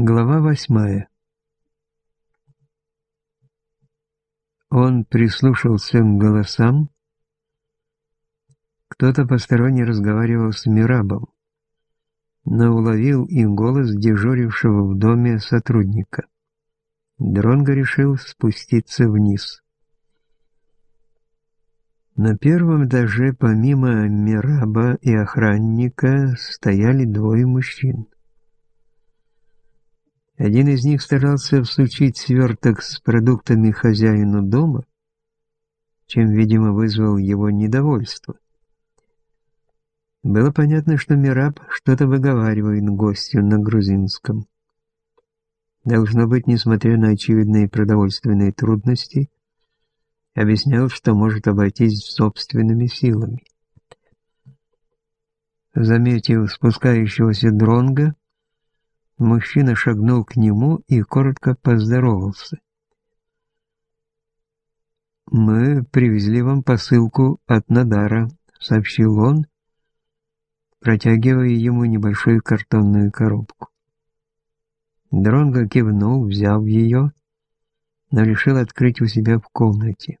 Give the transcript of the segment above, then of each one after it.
Глава восьмая. Он прислушался к голосам. Кто-то посторонний разговаривал с Мирабом, но уловил и голос дежурившего в доме сотрудника. Дронго решил спуститься вниз. На первом этаже помимо Мираба и охранника стояли двое мужчин. Один из них старался всучить сверток с продуктами хозяину дома, чем, видимо, вызвал его недовольство. Было понятно, что Мираб что-то выговаривает гостю на грузинском. Должно быть, несмотря на очевидные продовольственные трудности, объяснял, что может обойтись собственными силами. Заметив спускающегося дронга, Мужчина шагнул к нему и коротко поздоровался. «Мы привезли вам посылку от Надара», — сообщил он, протягивая ему небольшую картонную коробку. Дронго кивнул, взяв ее, но решил открыть у себя в комнате.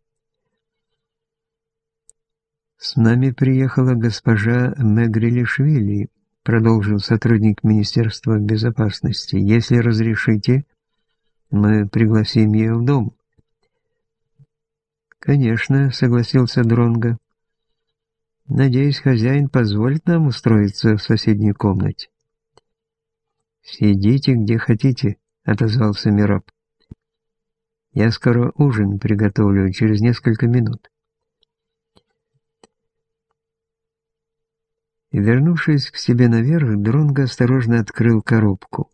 «С нами приехала госпожа Мегрилишвили», продолжил сотрудник Министерства безопасности. «Если разрешите, мы пригласим ее в дом». «Конечно», — согласился Дронго. «Надеюсь, хозяин позволит нам устроиться в соседней комнате». «Сидите где хотите», — отозвался Мираб. «Я скоро ужин приготовлю через несколько минут». Вернувшись к себе наверх, Дронго осторожно открыл коробку.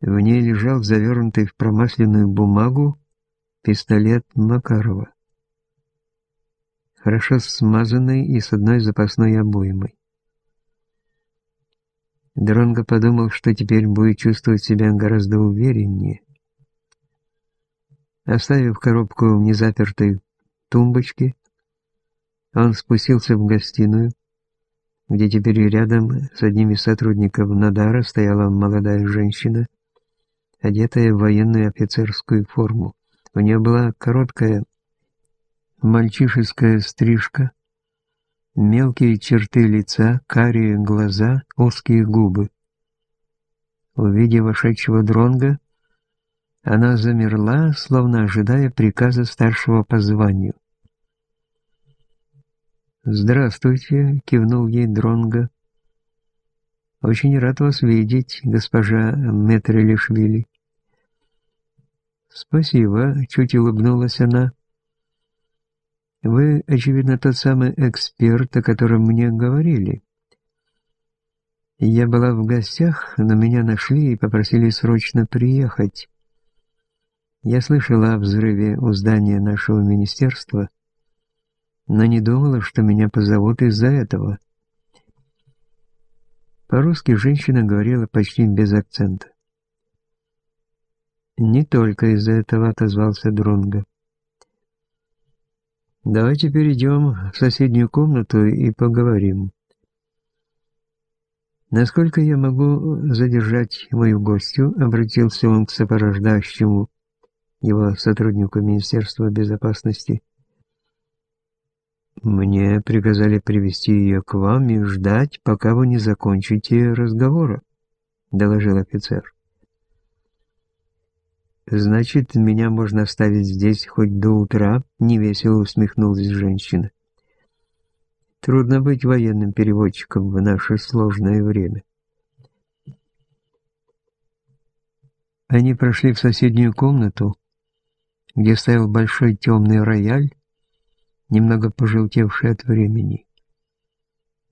В ней лежал завернутый в промасленную бумагу пистолет Макарова. Хорошо смазанный и с одной запасной обоймой. Дронго подумал, что теперь будет чувствовать себя гораздо увереннее. Оставив коробку в незапертой тумбочке, он спустился в гостиную, где теперь рядом с одним из сотрудников Надара стояла молодая женщина, одетая в военную офицерскую форму. У нее была короткая мальчишеская стрижка, мелкие черты лица, карие глаза, узкие губы. Увидев вошедшего дронга, она замерла, словно ожидая приказа старшего по званию. «Здравствуйте», — кивнул ей Дронго. «Очень рад вас видеть, госпожа Метрелишвили». «Спасибо», — чуть улыбнулась она. «Вы, очевидно, тот самый эксперт, о котором мне говорили». Я была в гостях, но меня нашли и попросили срочно приехать. Я слышала о взрыве у здания нашего министерства но не думала, что меня позовут из-за этого. По-русски женщина говорила почти без акцента. «Не только из-за этого», — отозвался Дронго. «Давайте перейдем в соседнюю комнату и поговорим. Насколько я могу задержать мою гостью?» — обратился он к сопровождающему его сотруднику Министерства безопасности. Мне приказали привести ее к вам и ждать, пока вы не закончите разговора, доложил офицер. Значит, меня можно оставить здесь хоть до утра, невесело усмехнулась женщина. Трудно быть военным переводчиком в наше сложное время. Они прошли в соседнюю комнату, где стоял большой темный рояль, немного пожелтевший от времени.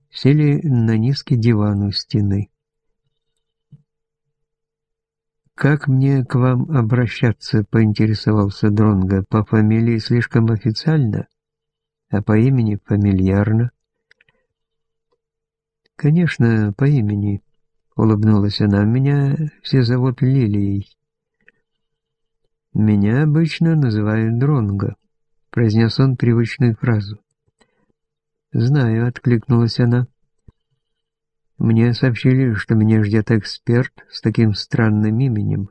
Сели на низкий диван у стены. «Как мне к вам обращаться?» — поинтересовался Дронго. «По фамилии слишком официально, а по имени фамильярно?» «Конечно, по имени», — улыбнулась она. «Меня все зовут Лилией». «Меня обычно называют Дронго» произнес он привычную фразу. «Знаю», — откликнулась она. Мне сообщили, что меня ждет эксперт с таким странным именем.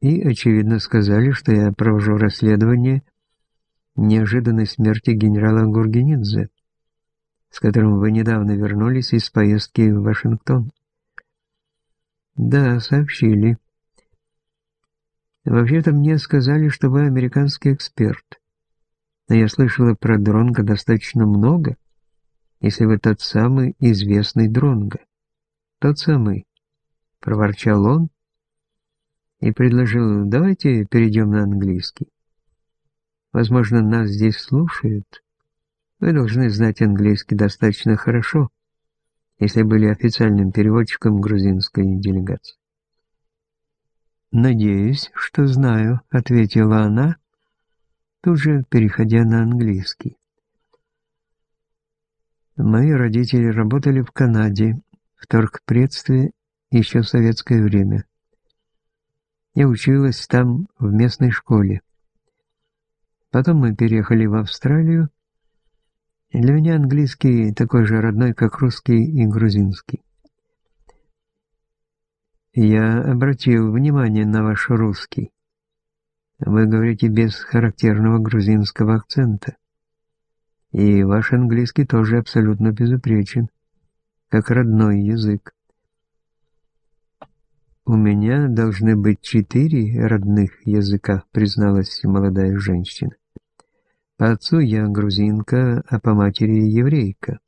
И, очевидно, сказали, что я провожу расследование неожиданной смерти генерала Гургенидзе, с которым вы недавно вернулись из поездки в Вашингтон. Да, сообщили. Вообще-то мне сказали, что вы американский эксперт. Но я слышала про Дронга достаточно много, если вы тот самый известный Дронга. Тот самый, проворчал он и предложил, давайте перейдем на английский. Возможно, нас здесь слушают. Вы должны знать английский достаточно хорошо, если были официальным переводчиком грузинской делегации. «Надеюсь, что знаю», — ответила она, тут же переходя на английский. Мои родители работали в Канаде, в торгпредстве еще в советское время. Я училась там в местной школе. Потом мы переехали в Австралию, для меня английский такой же родной, как русский и грузинский. Я обратил внимание на ваш русский. Вы говорите без характерного грузинского акцента. И ваш английский тоже абсолютно безупречен, как родной язык. «У меня должны быть четыре родных языка», призналась молодая женщина. «По отцу я грузинка, а по матери еврейка.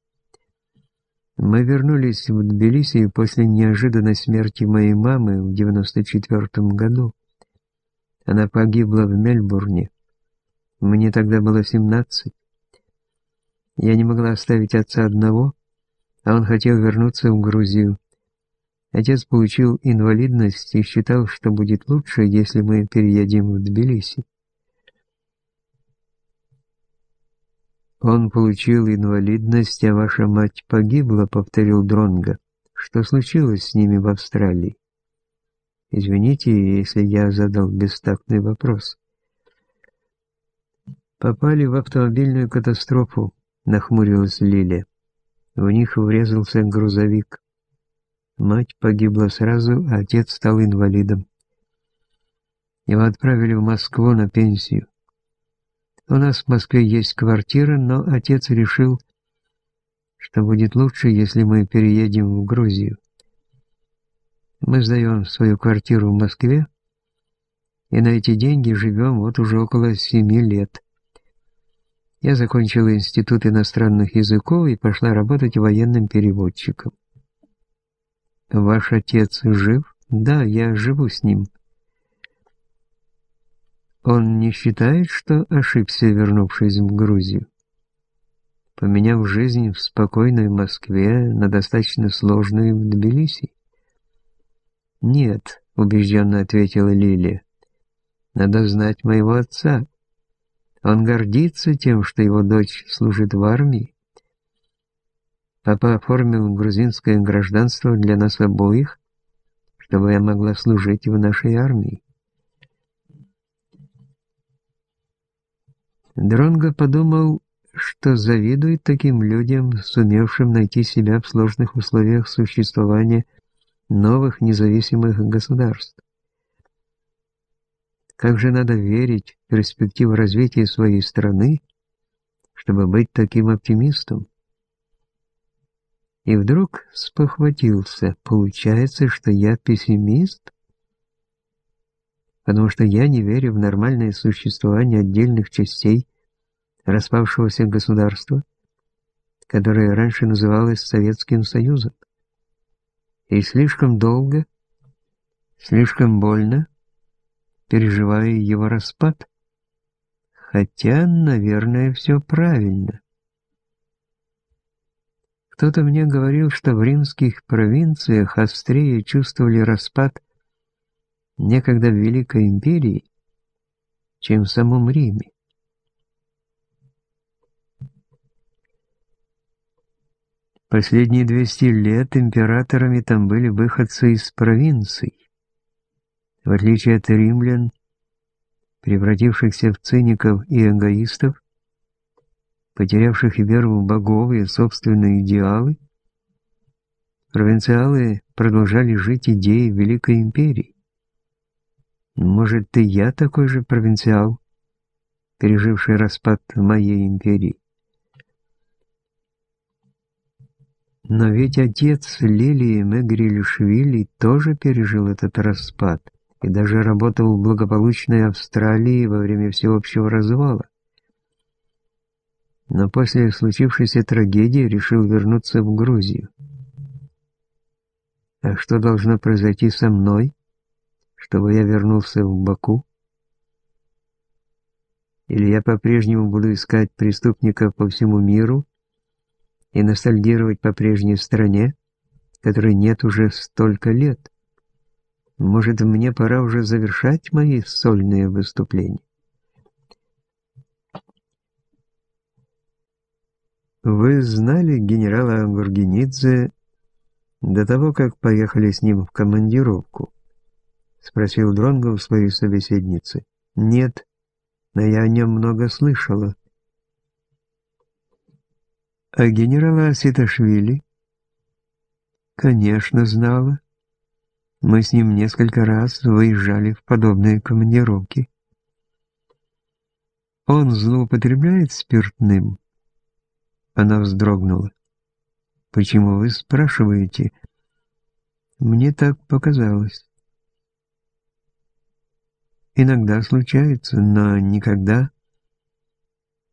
Мы вернулись в Тбилиси после неожиданной смерти моей мамы в 94 году. Она погибла в Мельбурне. Мне тогда было 17. Я не могла оставить отца одного, а он хотел вернуться в Грузию. Отец получил инвалидность и считал, что будет лучше, если мы переедем в Тбилиси. «Он получил инвалидность, а ваша мать погибла», — повторил Дронга. «Что случилось с ними в Австралии?» «Извините, если я задал бестактный вопрос». «Попали в автомобильную катастрофу», — нахмурилась Лилия. В них врезался грузовик. Мать погибла сразу, а отец стал инвалидом. Его отправили в Москву на пенсию. У нас в Москве есть квартира, но отец решил, что будет лучше, если мы переедем в Грузию. Мы сдаем свою квартиру в Москве, и на эти деньги живем вот уже около семи лет. Я закончила Институт иностранных языков и пошла работать военным переводчиком. Ваш отец жив? Да, я живу с ним. Он не считает, что ошибся, вернувшись в Грузию? Поменяв жизнь в спокойной Москве на достаточно сложную в Тбилиси? «Нет», — убежденно ответила Лилия. «Надо знать моего отца. Он гордится тем, что его дочь служит в армии. Папа оформил грузинское гражданство для нас обоих, чтобы я могла служить в нашей армии. Дронго подумал, что завидует таким людям, сумевшим найти себя в сложных условиях существования новых независимых государств. Как же надо верить в перспективу развития своей страны, чтобы быть таким оптимистом? И вдруг спохватился, получается, что я пессимист? Потому что я не верю в нормальное существование отдельных частей распавшегося государства, которое раньше называлось Советским Союзом. И слишком долго, слишком больно переживаю его распад. Хотя, наверное, все правильно. Кто-то мне говорил, что в римских провинциях острее чувствовали распад некогда в Великой Империи, чем в самом Риме. Последние 200 лет императорами там были выходцы из провинций. В отличие от римлян, превратившихся в циников и эгоистов, потерявших веру в богов и собственные идеалы, Провинциалы продолжали жить идеей Великой Империи. Может, и я такой же провинциал, переживший распад моей империи. Но ведь отец Лилии Мегрилишвили тоже пережил этот распад и даже работал в благополучной Австралии во время всеобщего развала. Но после случившейся трагедии решил вернуться в Грузию. А что должно произойти со мной, чтобы я вернулся в Баку? Или я по-прежнему буду искать преступников по всему миру и ностальгировать по прежней стране, которой нет уже столько лет? Может, мне пора уже завершать мои сольные выступления? Вы знали генерала Гургенидзе до того, как поехали с ним в командировку? Спросил Дронго у своей собеседницы. Нет, но я о нем много слышала. А генерала Аситашвили? Конечно, знала. Мы с ним несколько раз выезжали в подобные командировки. Он злоупотребляет спиртным? Она вздрогнула. Почему вы спрашиваете? Мне так показалось. Иногда случается, но никогда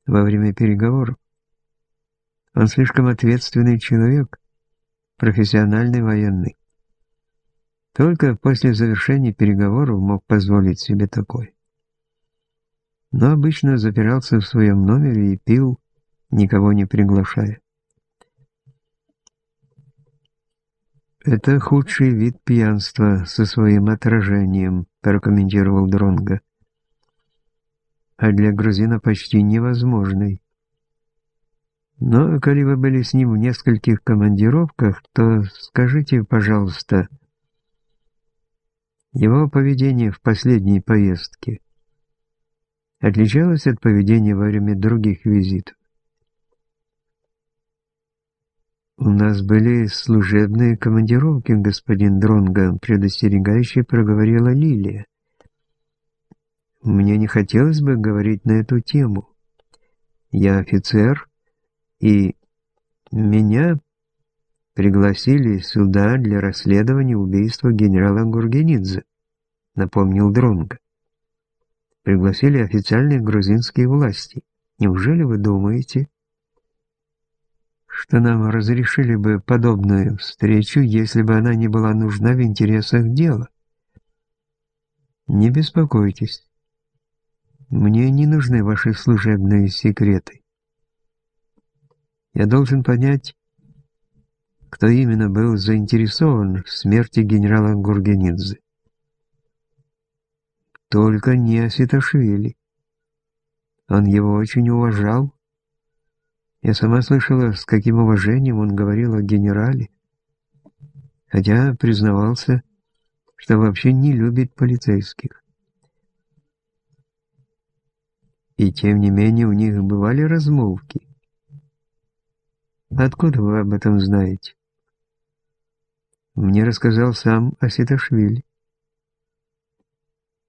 во время переговоров. Он слишком ответственный человек, профессиональный военный. Только после завершения переговоров мог позволить себе такой. Но обычно запирался в своем номере и пил, никого не приглашая. «Это худший вид пьянства со своим отражением», – прокомментировал Дронга. «А для грузина почти невозможный. Но, коли вы были с ним в нескольких командировках, то скажите, пожалуйста, его поведение в последней поездке отличалось от поведения во время других визитов? «У нас были служебные командировки, господин Дронго», предостерегающе проговорила Лилия. «Мне не хотелось бы говорить на эту тему. Я офицер, и меня пригласили сюда для расследования убийства генерала Гургенидзе», напомнил Дронго. «Пригласили официальные грузинские власти. Неужели вы думаете...» что нам разрешили бы подобную встречу, если бы она не была нужна в интересах дела. Не беспокойтесь. Мне не нужны ваши служебные секреты. Я должен понять, кто именно был заинтересован в смерти генерала Гургенидзе. Только не Аситашвили. Он его очень уважал я сама слышала, с каким уважением он говорил о генерале, хотя признавался, что вообще не любит полицейских. И тем не менее у них бывали размолвки. Откуда вы об этом знаете? Мне рассказал сам Аситашвили.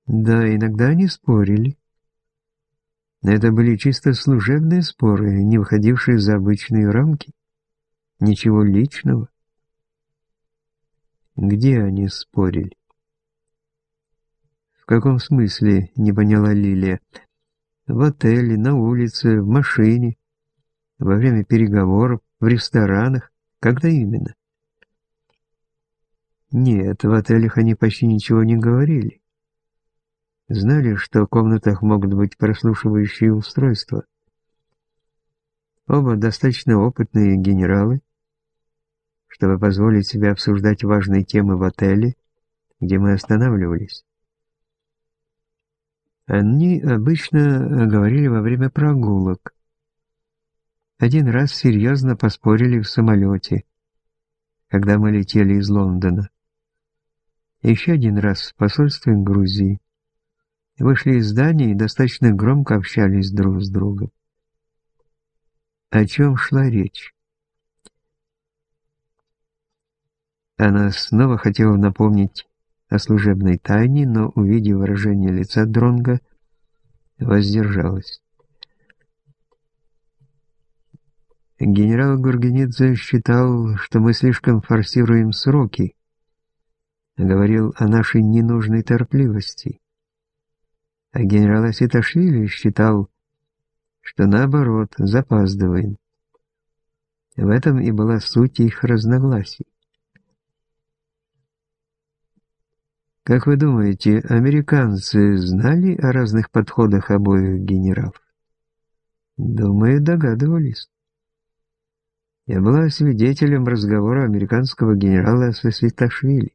Да, иногда они спорили. Это были чисто служебные споры, не выходившие за обычные рамки. Ничего личного. Где они спорили? В каком смысле, не поняла Лилия? В отеле, на улице, в машине, во время переговоров, в ресторанах. Когда именно? Нет, в отелях они почти ничего не говорили знали, что в комнатах могут быть прослушивающие устройства. Оба достаточно опытные генералы, чтобы позволить себе обсуждать важные темы в отеле, где мы останавливались. Они обычно говорили во время прогулок. Один раз серьезно поспорили в самолете, когда мы летели из Лондона. Еще один раз в посольстве Грузии вышли из здания и достаточно громко общались друг с другом. О чем шла речь? Она снова хотела напомнить о служебной тайне, но, увидев выражение лица Дронга, воздержалась. Генерал Гургенидзе считал, что мы слишком форсируем сроки, говорил о нашей ненужной торпливости. А генерал Аситашвили считал, что наоборот, запаздываем. В этом и была суть их разногласий. Как вы думаете, американцы знали о разных подходах обоих генералов? Думаю, догадывались. Я была свидетелем разговора американского генерала со Святошвили.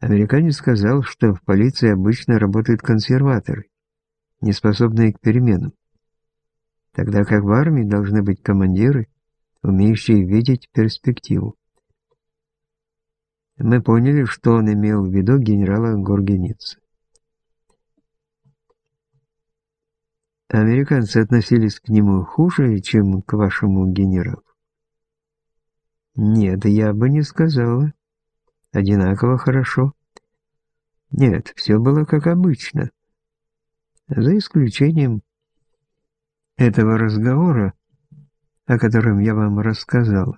Американец сказал, что в полиции обычно работают консерваторы, не способные к переменам, тогда как в армии должны быть командиры, умеющие видеть перспективу. Мы поняли, что он имел в виду генерала Горгеница. Американцы относились к нему хуже, чем к вашему генералу? Нет, я бы не сказала. Одинаково хорошо. Нет, все было как обычно. За исключением этого разговора, о котором я вам рассказал.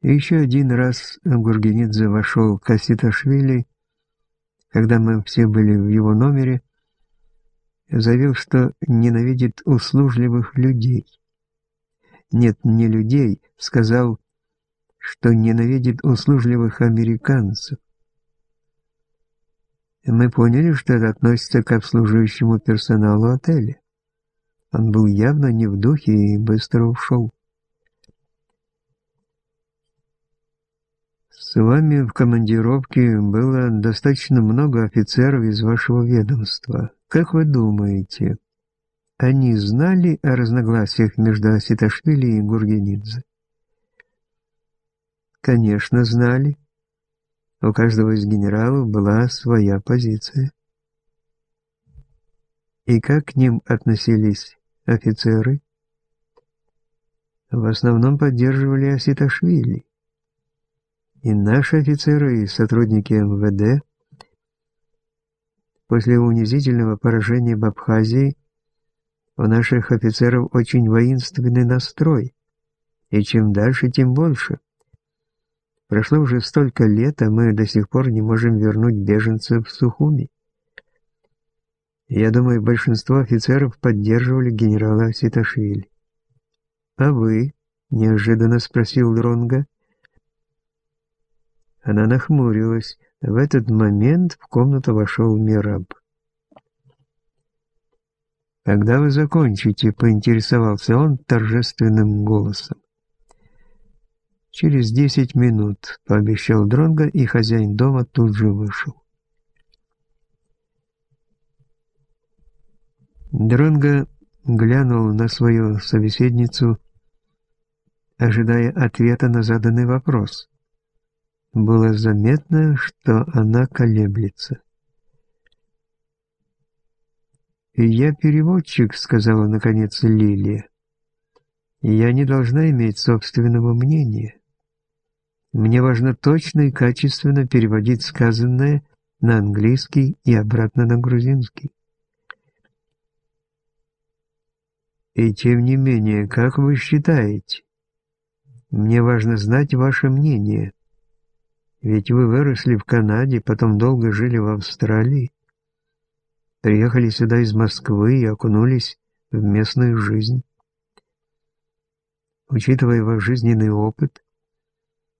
еще один раз Гургенидзе вошел к Аситашвили, когда мы все были в его номере, заявил, что ненавидит услужливых людей. Нет, не людей, сказал, что ненавидит услужливых американцев. Мы поняли, что это относится к обслуживающему персоналу отеля. Он был явно не в духе и быстро ушел. С вами в командировке было достаточно много офицеров из вашего ведомства. Как вы думаете, они знали о разногласиях между Аситашвили и Гургенидзе? Конечно, знали. У каждого из генералов была своя позиция. И как к ним относились офицеры? В основном поддерживали Аситашвили. И наши офицеры, и сотрудники МВД После унизительного поражения в Абхазии у наших офицеров очень воинственный настрой, и чем дальше, тем больше. Прошло уже столько лет, а мы до сих пор не можем вернуть беженцев в Сухуми. Я думаю, большинство офицеров поддерживали генерала Ситашвили. «А вы?» — неожиданно спросил Дронга. Она нахмурилась. В этот момент в комнату вошел Мираб. «Когда вы закончите?» — поинтересовался он торжественным голосом. «Через десять минут», — пообещал Дронго, и хозяин дома тут же вышел. Дронго глянул на свою собеседницу, ожидая ответа на заданный вопрос. Было заметно, что она колеблется. «Я переводчик», — сказала наконец Лилия. «Я не должна иметь собственного мнения. Мне важно точно и качественно переводить сказанное на английский и обратно на грузинский». «И тем не менее, как вы считаете? Мне важно знать ваше мнение». Ведь вы выросли в Канаде, потом долго жили в Австралии. Приехали сюда из Москвы и окунулись в местную жизнь. Учитывая ваш жизненный опыт,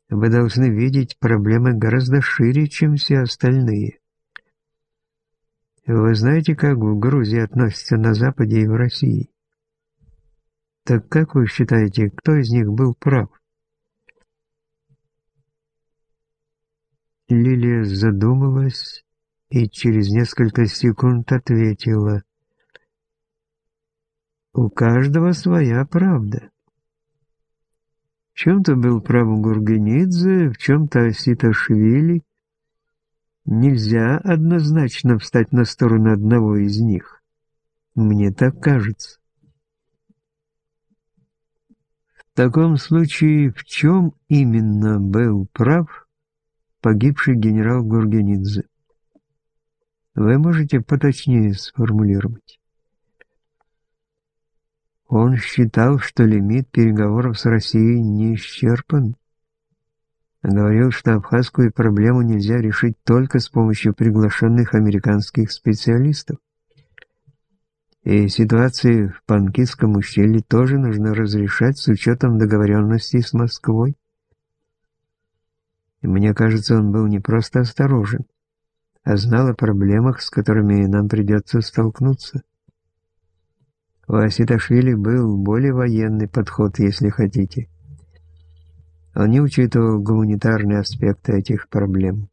вы должны видеть проблемы гораздо шире, чем все остальные. Вы знаете, как в Грузии относятся на Западе и в России? Так как вы считаете, кто из них был прав? Лилия задумалась и через несколько секунд ответила. «У каждого своя правда. В чем-то был прав Гургенидзе, в чем-то Ситашвили. Нельзя однозначно встать на сторону одного из них. Мне так кажется». таком случае в чем именно был прав погибший генерал Гургенидзе? Вы можете поточнее сформулировать? Он считал, что лимит переговоров с Россией не исчерпан. Говорил, что абхазскую проблему нельзя решить только с помощью приглашенных американских специалистов. И ситуации в Панкистском ущелье тоже нужно разрешать с учетом договоренностей с Москвой. И мне кажется, он был не просто осторожен, а знал о проблемах, с которыми нам придется столкнуться. У Аситашвили был более военный подход, если хотите. Он не учитывал гуманитарные аспекты этих проблем.